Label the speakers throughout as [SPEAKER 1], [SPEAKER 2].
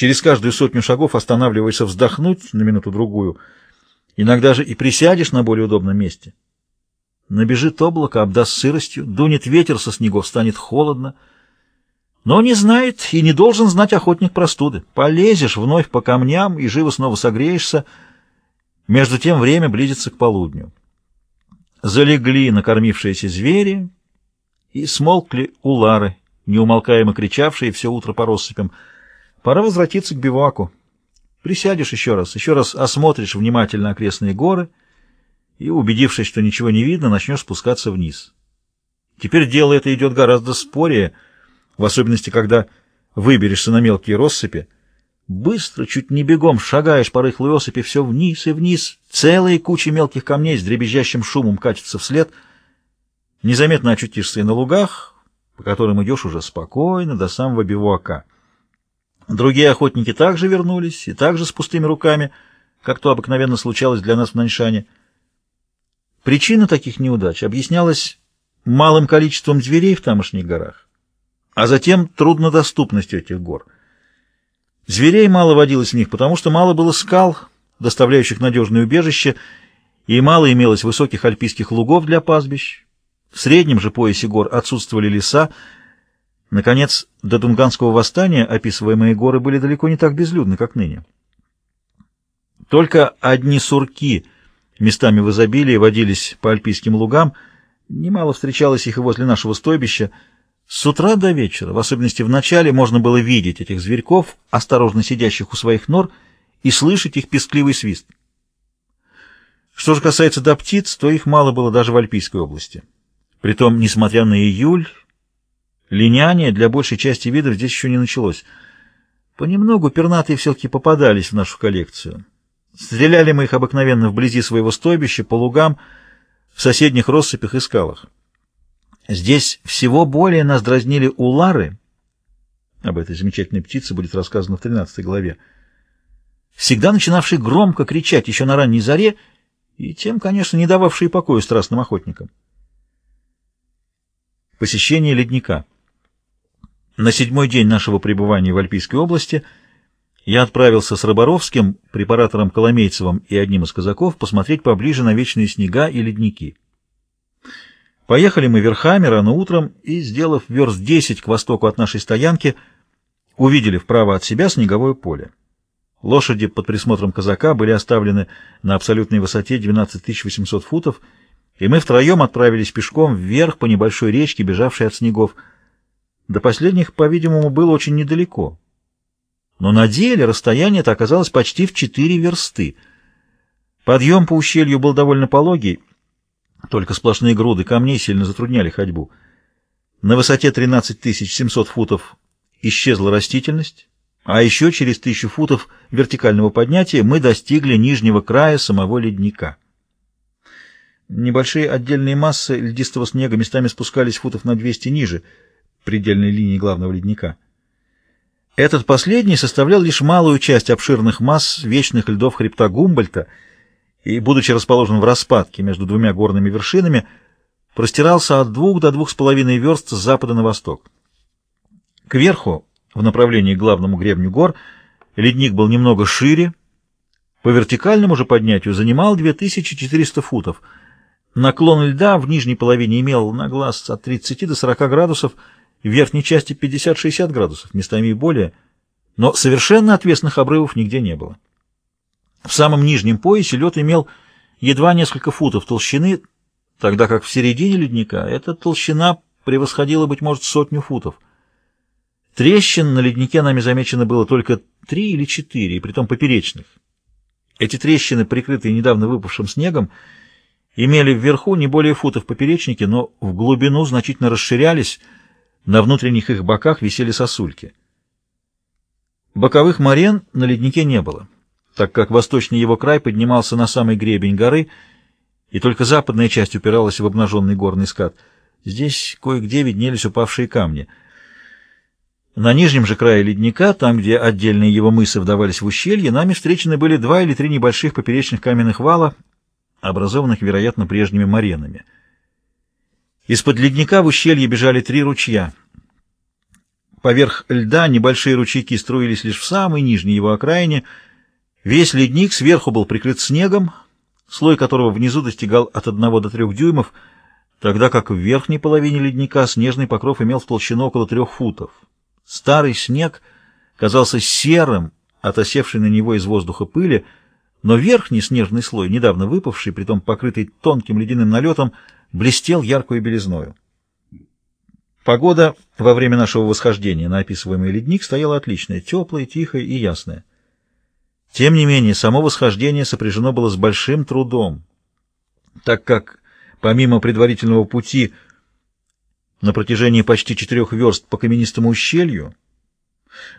[SPEAKER 1] Через каждую сотню шагов останавливаешься вздохнуть на минуту-другую. Иногда же и присядешь на более удобном месте. Набежит облако, обдаст сыростью, дунет ветер со снегов, станет холодно. Но не знает и не должен знать охотник простуды. Полезешь вновь по камням и живо снова согреешься. Между тем время близится к полудню. Залегли накормившиеся звери и смолкли улары, неумолкаемо кричавшие все утро по россыпям. Пора возвратиться к биваку. Присядешь еще раз, еще раз осмотришь внимательно окрестные горы и, убедившись, что ничего не видно, начнешь спускаться вниз. Теперь дело это идет гораздо спорее, в особенности, когда выберешься на мелкие россыпи. Быстро, чуть не бегом, шагаешь по рыхлой осыпи все вниз и вниз. Целые кучи мелких камней с дребезжащим шумом катятся вслед. Незаметно очутишься и на лугах, по которым идешь уже спокойно до самого бивуака. Другие охотники также вернулись, и также с пустыми руками, как то обыкновенно случалось для нас в Наньшане. Причина таких неудач объяснялась малым количеством зверей в тамошних горах, а затем труднодоступностью этих гор. Зверей мало водилось в них, потому что мало было скал, доставляющих надежное убежище, и мало имелось высоких альпийских лугов для пастбищ. В среднем же поясе гор отсутствовали леса, Наконец, до Дунганского восстания описываемые горы были далеко не так безлюдны, как ныне. Только одни сурки местами в изобилии водились по альпийским лугам, немало встречалось их и возле нашего стойбища. С утра до вечера, в особенности в начале, можно было видеть этих зверьков, осторожно сидящих у своих нор, и слышать их пескливый свист. Что же касается до птиц, то их мало было даже в Альпийской области. Притом, несмотря на июль, Линяние для большей части видов здесь еще не началось. Понемногу пернатые все-таки попадались в нашу коллекцию. Стреляли мы их обыкновенно вблизи своего стойбища, по лугам, в соседних россыпях и скалах. Здесь всего более нас дразнили улары, об этой замечательной птице будет рассказано в 13 главе, всегда начинавшие громко кричать еще на ранней заре и тем, конечно, не дававшие покоя страстным охотникам. Посещение ледника — на седьмой день нашего пребывания в Альпийской области я отправился с Роборовским, препаратором Коломейцевым и одним из казаков посмотреть поближе на вечные снега и ледники. Поехали мы верхами рано утром и, сделав верст десять к востоку от нашей стоянки, увидели вправо от себя снеговое поле. Лошади под присмотром казака были оставлены на абсолютной высоте 12 800 футов, и мы втроем отправились пешком вверх по небольшой речке, бежавшей от снегов, до последних, по-видимому, было очень недалеко. Но на деле расстояние-то оказалось почти в четыре версты. Подъем по ущелью был довольно пологий, только сплошные груды камней сильно затрудняли ходьбу. На высоте 13 700 футов исчезла растительность, а еще через тысячу футов вертикального поднятия мы достигли нижнего края самого ледника. Небольшие отдельные массы льдистого снега местами спускались футов на 200 ниже — предельной линии главного ледника. Этот последний составлял лишь малую часть обширных масс вечных льдов хребта Гумбольта и, будучи расположен в распадке между двумя горными вершинами, простирался от двух до двух с половиной верст с запада на восток. Кверху, в направлении к главному гребню гор, ледник был немного шире, по вертикальному же поднятию занимал 2400 футов. Наклон льда в нижней половине имел на глаз от 30 до 40 градусов, в верхней части 50-60 градусов, местами и более, но совершенно отвесных обрывов нигде не было. В самом нижнем поясе лед имел едва несколько футов толщины, тогда как в середине ледника эта толщина превосходила, быть может, сотню футов. Трещин на леднике нами замечено было только три или четыре, и притом поперечных. Эти трещины, прикрытые недавно выпавшим снегом, имели вверху не более футов поперечники, но в глубину значительно расширялись, на внутренних их боках висели сосульки. Боковых морен на леднике не было, так как восточный его край поднимался на самый гребень горы, и только западная часть упиралась в обнаженный горный скат. Здесь кое-где виднелись упавшие камни. На нижнем же крае ледника, там, где отдельные его мысы вдавались в ущелье, нами встречены были два или три небольших поперечных каменных вала, образованных, вероятно, прежними моренами — из-под ледника в ущелье бежали три ручья. Поверх льда небольшие ручейки струились лишь в самой нижней его окраине. Весь ледник сверху был прикрыт снегом, слой которого внизу достигал от одного до трех дюймов, тогда как в верхней половине ледника снежный покров имел в толщину около трех футов. Старый снег казался серым от осевшей на него из воздуха пыли, но верхний снежный слой, недавно выпавший, притом покрытый тонким ледяным налетом, блестел яркой белизною. Погода во время нашего восхождения на описываемый ледник стояла отличная, теплая, тихая и ясная. Тем не менее, само восхождение сопряжено было с большим трудом, так как, помимо предварительного пути на протяжении почти четырех верст по каменистому ущелью,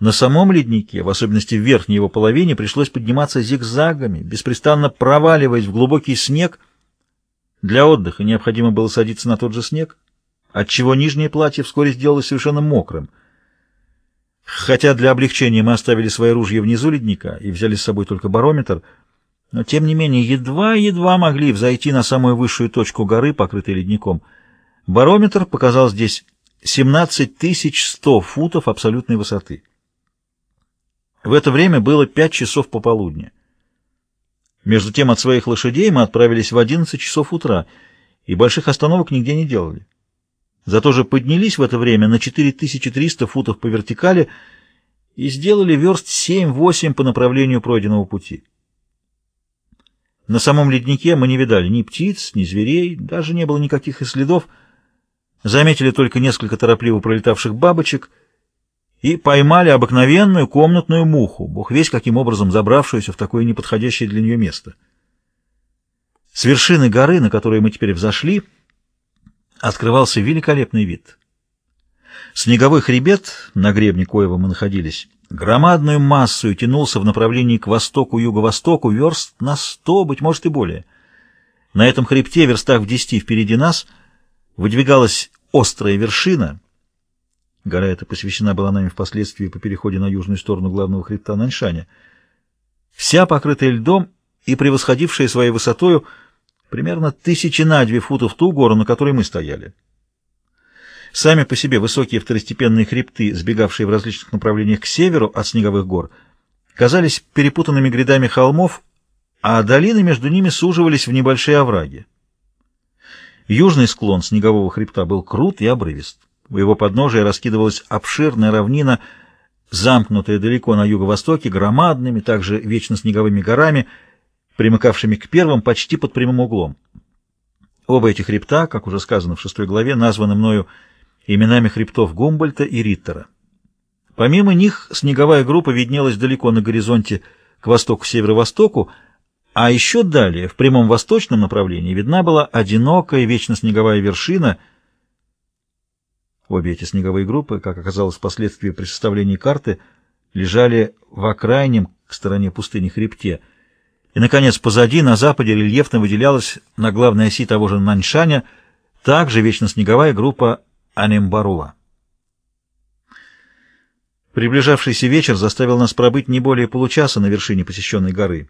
[SPEAKER 1] на самом леднике, в особенности в верхней его половине, пришлось подниматься зигзагами, беспрестанно проваливаясь в глубокий снег. Для отдыха необходимо было садиться на тот же снег, отчего нижнее платье вскоре сделалось совершенно мокрым. Хотя для облегчения мы оставили свои ружья внизу ледника и взяли с собой только барометр, но тем не менее едва-едва могли взойти на самую высшую точку горы, покрытой ледником. Барометр показал здесь 17 100 футов абсолютной высоты. В это время было 5 часов пополудня. Между тем от своих лошадей мы отправились в 11 часов утра и больших остановок нигде не делали. Зато же поднялись в это время на 4300 футов по вертикали и сделали верст 7-8 по направлению пройденного пути. На самом леднике мы не видали ни птиц, ни зверей, даже не было никаких следов. Заметили только несколько торопливо пролетавших бабочек и поймали обыкновенную комнатную муху, бог весь каким образом забравшуюся в такое неподходящее для нее место. С вершины горы, на которую мы теперь взошли, открывался великолепный вид. Снеговой хребет, на гребне коего мы находились, громадную массу тянулся в направлении к востоку-юго-востоку, верст на сто, быть может и более. На этом хребте, верстах в десяти впереди нас, выдвигалась острая вершина. Гора эта посвящена была нами впоследствии по переходе на южную сторону главного хребта Наньшаня. Вся покрытая льдом и превосходившая своей высотою примерно тысячи на две футов ту гору, на которой мы стояли. Сами по себе высокие второстепенные хребты, сбегавшие в различных направлениях к северу от снеговых гор, казались перепутанными грядами холмов, а долины между ними суживались в небольшие овраги. Южный склон снегового хребта был крут и обрывист. У его подножия раскидывалась обширная равнина, замкнутая далеко на юго-востоке, громадными, также вечно снеговыми горами — примыкавшими к первым почти под прямым углом. Оба эти хребта, как уже сказано в шестой главе, названы мною именами хребтов Гумбольта и Риттера. Помимо них снеговая группа виднелась далеко на горизонте к востоку-северо-востоку, а еще далее, в прямом восточном направлении, видна была одинокая вечно снеговая вершина. Обе эти снеговые группы, как оказалось впоследствии при составлении карты, лежали в окрайнем к стороне пустыни хребте — и, наконец, позади, на западе, рельефно выделялась на главной оси того же Наньшаня также вечно снеговая группа Анембарула. Приближавшийся вечер заставил нас пробыть не более получаса на вершине посещенной горы.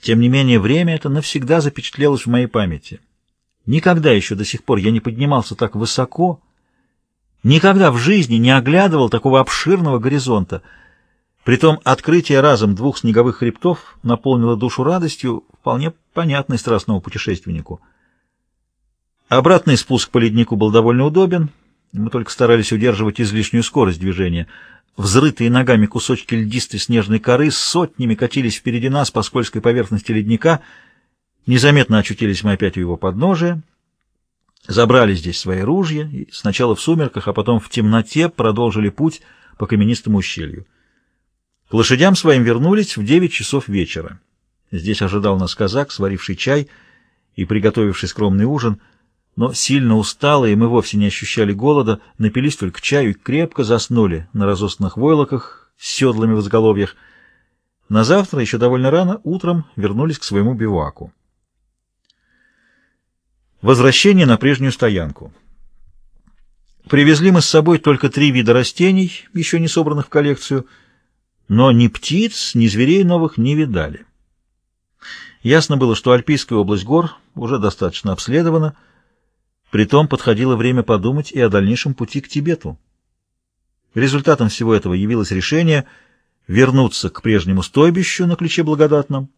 [SPEAKER 1] Тем не менее, время это навсегда запечатлелось в моей памяти. Никогда еще до сих пор я не поднимался так высоко, никогда в жизни не оглядывал такого обширного горизонта — Притом открытие разом двух снеговых хребтов наполнило душу радостью, вполне понятной страстному путешественнику. Обратный спуск по леднику был довольно удобен, мы только старались удерживать излишнюю скорость движения. Взрытые ногами кусочки льдистой снежной коры сотнями катились впереди нас по скользкой поверхности ледника. Незаметно очутились мы опять у его подножия, забрали здесь свои ружья и сначала в сумерках, а потом в темноте продолжили путь по каменистому ущелью. К лошадям своим вернулись в девять часов вечера. Здесь ожидал нас казак, сваривший чай и приготовивший скромный ужин, но сильно усталые, мы вовсе не ощущали голода, напились только чаю и крепко заснули на разосланных войлоках с седлами в изголовьях. На завтра, еще довольно рано, утром вернулись к своему биваку. Возвращение на прежнюю стоянку. Привезли мы с собой только три вида растений, еще не собранных в коллекцию — но ни птиц, ни зверей новых не видали. Ясно было, что Альпийская область гор уже достаточно обследована, притом подходило время подумать и о дальнейшем пути к Тибету. Результатом всего этого явилось решение вернуться к прежнему стойбищу на ключе благодатном